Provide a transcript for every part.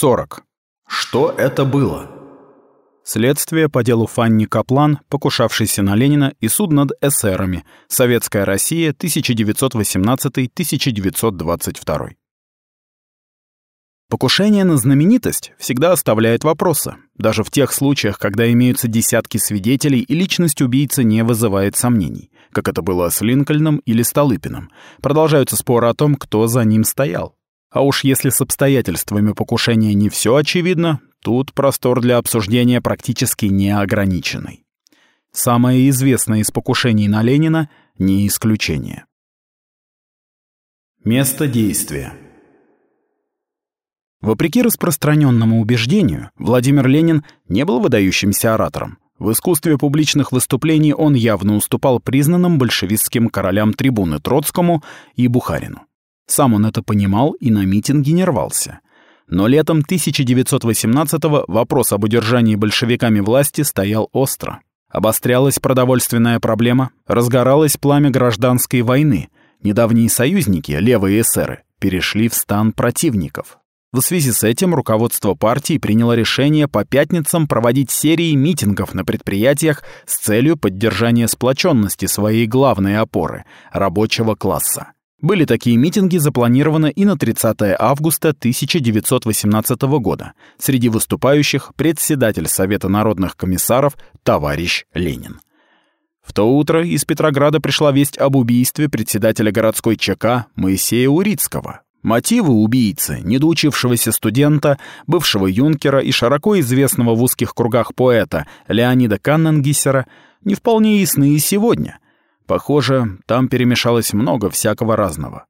40. Что это было? Следствие по делу Фанни Каплан, покушавшейся на Ленина, и суд над эсерами. Советская Россия, 1918-1922. Покушение на знаменитость всегда оставляет вопросы, даже в тех случаях, когда имеются десятки свидетелей и личность убийцы не вызывает сомнений, как это было с Линкольном или Столыпиным. Продолжаются споры о том, кто за ним стоял. А уж если с обстоятельствами покушения не все очевидно, тут простор для обсуждения практически неограниченный. Самое известное из покушений на Ленина — не исключение. Место действия. Вопреки распространенному убеждению, Владимир Ленин не был выдающимся оратором. В искусстве публичных выступлений он явно уступал признанным большевистским королям трибуны Троцкому и Бухарину. Сам он это понимал и на митинге не рвался. Но летом 1918-го вопрос об удержании большевиками власти стоял остро. Обострялась продовольственная проблема, разгоралось пламя гражданской войны. Недавние союзники, левые эсеры, перешли в стан противников. В связи с этим руководство партии приняло решение по пятницам проводить серии митингов на предприятиях с целью поддержания сплоченности своей главной опоры – рабочего класса. Были такие митинги запланированы и на 30 августа 1918 года. Среди выступающих председатель Совета народных комиссаров товарищ Ленин. В то утро из Петрограда пришла весть об убийстве председателя городской ЧК Моисея Урицкого, Мотивы убийцы, недоучившегося студента, бывшего юнкера и широко известного в узких кругах поэта Леонида Канненгиссера, не вполне ясны и сегодня. Похоже, там перемешалось много всякого разного.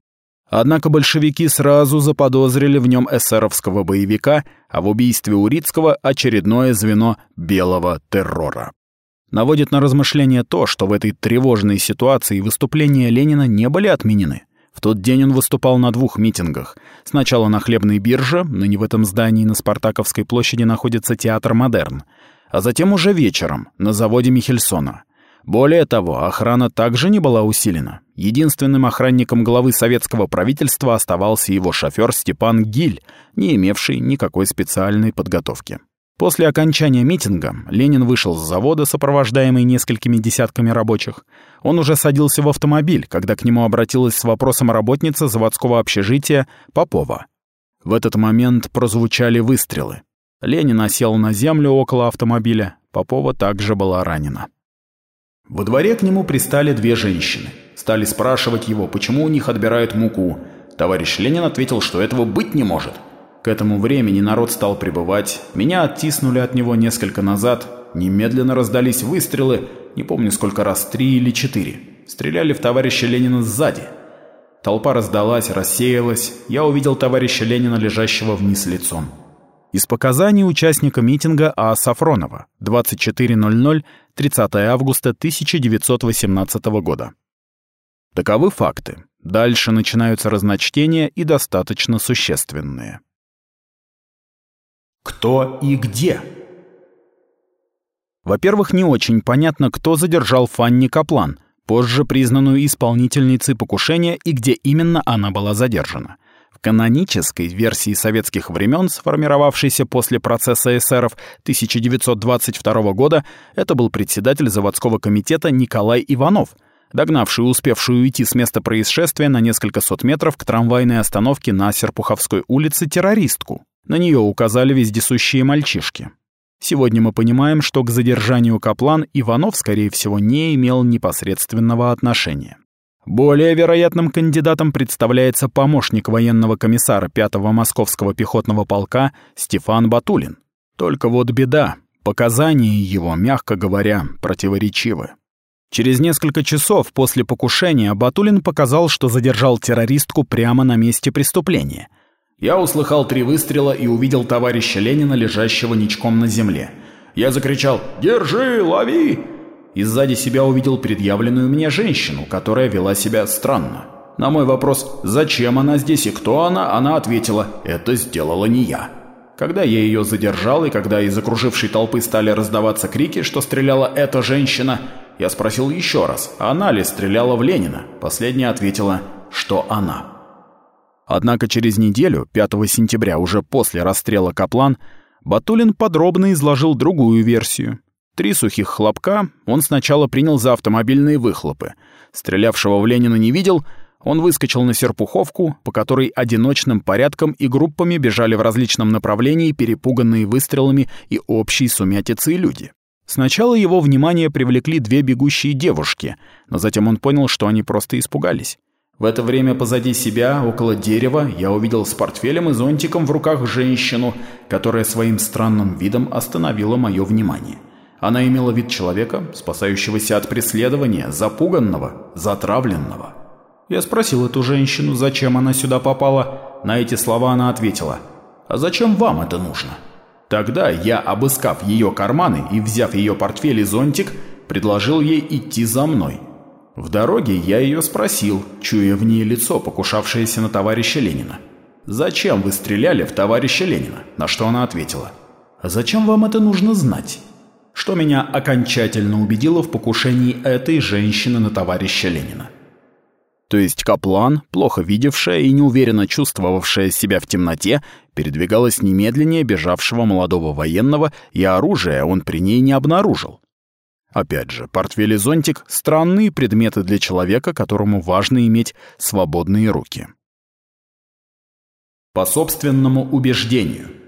Однако большевики сразу заподозрили в нем эсеровского боевика, а в убийстве Урицкого очередное звено белого террора. Наводит на размышление то, что в этой тревожной ситуации выступления Ленина не были отменены. В тот день он выступал на двух митингах. Сначала на хлебной бирже, ныне в этом здании на Спартаковской площади находится театр «Модерн», а затем уже вечером на заводе Михельсона. Более того, охрана также не была усилена. Единственным охранником главы советского правительства оставался его шофер Степан Гиль, не имевший никакой специальной подготовки. После окончания митинга Ленин вышел с завода, сопровождаемый несколькими десятками рабочих. Он уже садился в автомобиль, когда к нему обратилась с вопросом работница заводского общежития Попова. В этот момент прозвучали выстрелы. Ленин осел на землю около автомобиля, Попова также была ранена. Во дворе к нему пристали две женщины. Стали спрашивать его, почему у них отбирают муку. Товарищ Ленин ответил, что этого быть не может – к этому времени народ стал прибывать, меня оттиснули от него несколько назад, немедленно раздались выстрелы, не помню сколько раз, три или четыре. Стреляли в товарища Ленина сзади. Толпа раздалась, рассеялась, я увидел товарища Ленина, лежащего вниз лицом. Из показаний участника митинга А. Сафронова, 24.00, 30 августа 1918 года. Таковы факты. Дальше начинаются разночтения и достаточно существенные. Кто и где? Во-первых, не очень понятно, кто задержал Фанни Каплан, позже признанную исполнительницей покушения и где именно она была задержана. В канонической версии советских времен, сформировавшейся после процесса эсеров 1922 года, это был председатель заводского комитета Николай Иванов, догнавший успевшую уйти с места происшествия на несколько сот метров к трамвайной остановке на Серпуховской улице террористку. На нее указали вездесущие мальчишки. Сегодня мы понимаем, что к задержанию Каплан Иванов, скорее всего, не имел непосредственного отношения. Более вероятным кандидатом представляется помощник военного комиссара 5-го Московского пехотного полка Стефан Батулин. Только вот беда, показания его, мягко говоря, противоречивы. Через несколько часов после покушения Батулин показал, что задержал террористку прямо на месте преступления – я услыхал три выстрела и увидел товарища Ленина, лежащего ничком на земле. Я закричал «Держи, лови!» И сзади себя увидел предъявленную мне женщину, которая вела себя странно. На мой вопрос «Зачем она здесь и кто она?» она ответила «Это сделала не я». Когда я ее задержал, и когда из окружившей толпы стали раздаваться крики, что стреляла эта женщина, я спросил еще раз, она ли стреляла в Ленина? Последняя ответила, что она. Однако через неделю, 5 сентября, уже после расстрела Каплан, Батулин подробно изложил другую версию. Три сухих хлопка он сначала принял за автомобильные выхлопы. Стрелявшего в Ленина не видел, он выскочил на Серпуховку, по которой одиночным порядком и группами бежали в различном направлении перепуганные выстрелами и общей сумятицей люди. Сначала его внимание привлекли две бегущие девушки, но затем он понял, что они просто испугались. В это время позади себя, около дерева, я увидел с портфелем и зонтиком в руках женщину, которая своим странным видом остановила мое внимание. Она имела вид человека, спасающегося от преследования, запуганного, затравленного. Я спросил эту женщину, зачем она сюда попала. На эти слова она ответила, «А зачем вам это нужно?» Тогда я, обыскав ее карманы и взяв ее портфель и зонтик, предложил ей идти за мной. В дороге я ее спросил, чуя в ней лицо, покушавшееся на товарища Ленина. «Зачем вы стреляли в товарища Ленина?» На что она ответила. «А зачем вам это нужно знать?» Что меня окончательно убедило в покушении этой женщины на товарища Ленина. То есть Каплан, плохо видевшая и неуверенно чувствовавшая себя в темноте, передвигалась немедленнее бежавшего молодого военного, и оружия он при ней не обнаружил. Опять же, портфель и зонтик — странные предметы для человека, которому важно иметь свободные руки. По собственному убеждению.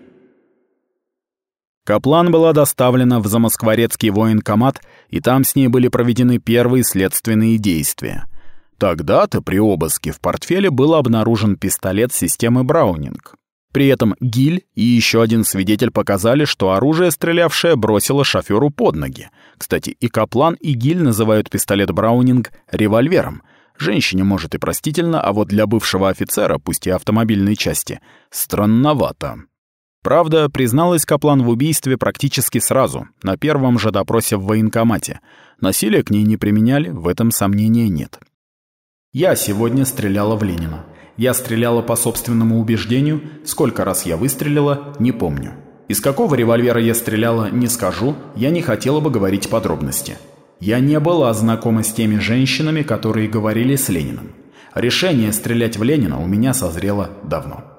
Каплан была доставлена в Замоскворецкий военкомат, и там с ней были проведены первые следственные действия — Тогда-то при обыске в портфеле был обнаружен пистолет системы Браунинг. При этом Гиль и еще один свидетель показали, что оружие, стрелявшее, бросило шоферу под ноги. Кстати, и Каплан, и Гиль называют пистолет Браунинг револьвером. Женщине, может, и простительно, а вот для бывшего офицера, пусть и автомобильной части, странновато. Правда, призналась Каплан в убийстве практически сразу, на первом же допросе в военкомате. Насилие к ней не применяли, в этом сомнения нет. Я сегодня стреляла в Ленина. Я стреляла по собственному убеждению, сколько раз я выстрелила, не помню. Из какого револьвера я стреляла, не скажу, я не хотела бы говорить подробности. Я не была знакома с теми женщинами, которые говорили с Лениным. Решение стрелять в Ленина у меня созрело давно.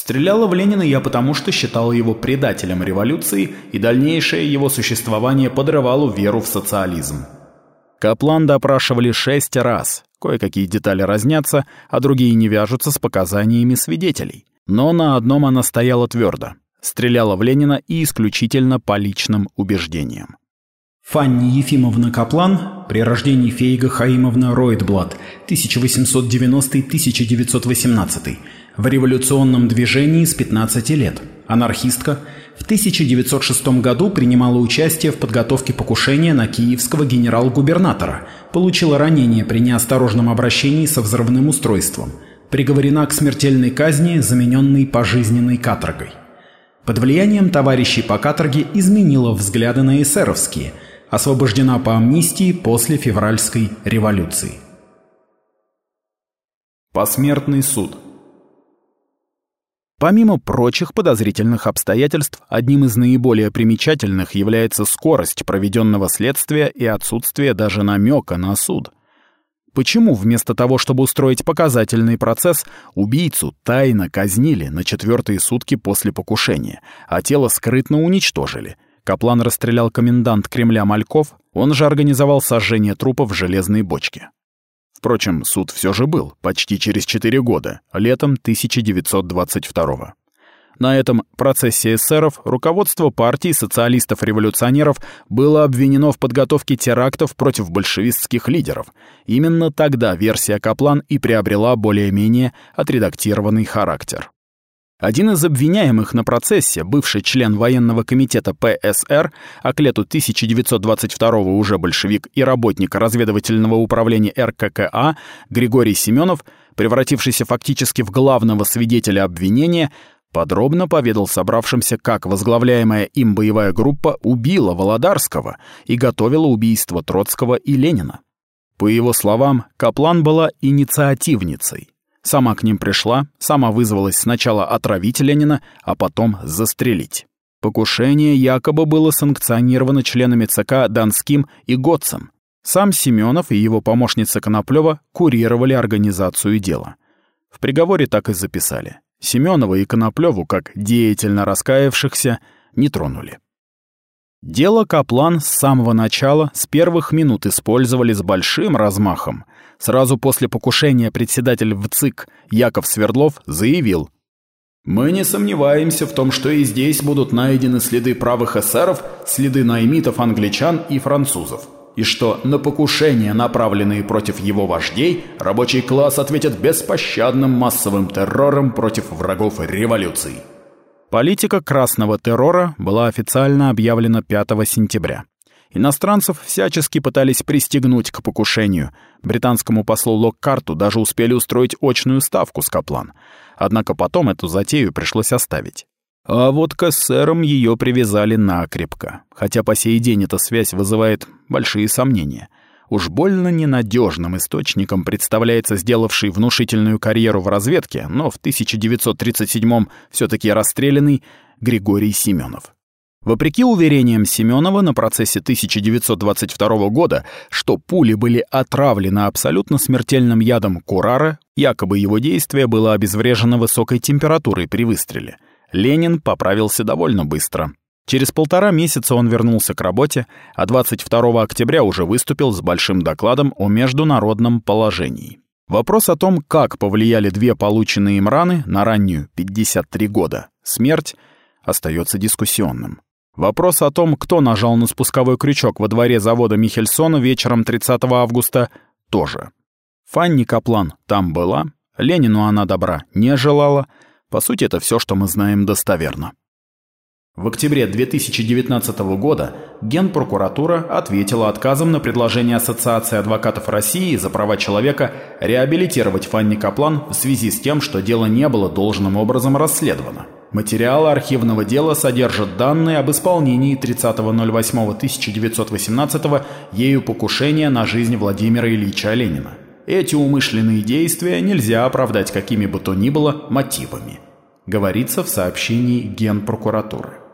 Стреляла в Ленина я потому, что считала его предателем революции, и дальнейшее его существование подрывало веру в социализм. Каплан допрашивали шесть раз, Кое-какие детали разнятся, а другие не вяжутся с показаниями свидетелей. Но на одном она стояла твердо. Стреляла в Ленина и исключительно по личным убеждениям. Фанни Ефимовна Каплан, при рождении Фейга Хаимовна Ройтблат, 1890-1918, в революционном движении с 15 лет, анархистка, в 1906 году принимала участие в подготовке покушения на киевского генерал-губернатора, получила ранение при неосторожном обращении со взрывным устройством, приговорена к смертельной казни, замененной пожизненной каторгой. Под влиянием товарищей по каторге изменила взгляды на эсеровские – освобождена по амнистии после февральской революции. Посмертный суд Помимо прочих подозрительных обстоятельств, одним из наиболее примечательных является скорость проведенного следствия и отсутствие даже намека на суд. Почему вместо того, чтобы устроить показательный процесс, убийцу тайно казнили на четвертые сутки после покушения, а тело скрытно уничтожили – Каплан расстрелял комендант Кремля Мальков, он же организовал сожжение трупа в железной бочке. Впрочем, суд все же был, почти через 4 года, летом 1922 На этом процессе эсеров руководство партии социалистов-революционеров было обвинено в подготовке терактов против большевистских лидеров. Именно тогда версия Каплан и приобрела более-менее отредактированный характер. Один из обвиняемых на процессе, бывший член военного комитета ПСР, а к лету 1922 уже большевик и работник разведывательного управления РККА Григорий Семенов, превратившийся фактически в главного свидетеля обвинения, подробно поведал собравшимся, как возглавляемая им боевая группа убила Володарского и готовила убийство Троцкого и Ленина. По его словам, Каплан была инициативницей. Сама к ним пришла, сама вызвалась сначала отравить Ленина, а потом застрелить. Покушение якобы было санкционировано членами ЦК Донским и Готцем. Сам Семенов и его помощница Коноплева курировали организацию дела. В приговоре так и записали. Семенова и Коноплеву, как деятельно раскаявшихся, не тронули. Дело Каплан с самого начала, с первых минут использовали с большим размахом. Сразу после покушения председатель ВЦИК Яков Свердлов заявил «Мы не сомневаемся в том, что и здесь будут найдены следы правых эсеров, следы наймитов, англичан и французов, и что на покушения, направленные против его вождей, рабочий класс ответит беспощадным массовым террором против врагов революции». Политика красного террора была официально объявлена 5 сентября. Иностранцев всячески пытались пристегнуть к покушению. Британскому послу Локкарту даже успели устроить очную ставку с Каплан. Однако потом эту затею пришлось оставить. А вот к эсерам ее привязали накрепко, хотя по сей день эта связь вызывает большие сомнения. Уж больно ненадежным источником представляется сделавший внушительную карьеру в разведке, но в 1937-м все-таки расстрелянный Григорий Семенов. Вопреки уверениям Семенова на процессе 1922 года, что пули были отравлены абсолютно смертельным ядом курара, якобы его действие было обезврежено высокой температурой при выстреле. Ленин поправился довольно быстро. Через полтора месяца он вернулся к работе, а 22 октября уже выступил с большим докладом о международном положении. Вопрос о том, как повлияли две полученные им раны на раннюю 53 года смерть, остается дискуссионным. Вопрос о том, кто нажал на спусковой крючок во дворе завода Михельсона вечером 30 августа, тоже. Фанни Каплан там была, Ленину она добра не желала. По сути, это все, что мы знаем достоверно. В октябре 2019 года Генпрокуратура ответила отказом на предложение Ассоциации адвокатов России за права человека реабилитировать Фанни Каплан в связи с тем, что дело не было должным образом расследовано. Материалы архивного дела содержат данные об исполнении 30.08.1918 ею покушения на жизнь Владимира Ильича Ленина. Эти умышленные действия нельзя оправдать какими бы то ни было мотивами, говорится в сообщении Генпрокуратуры.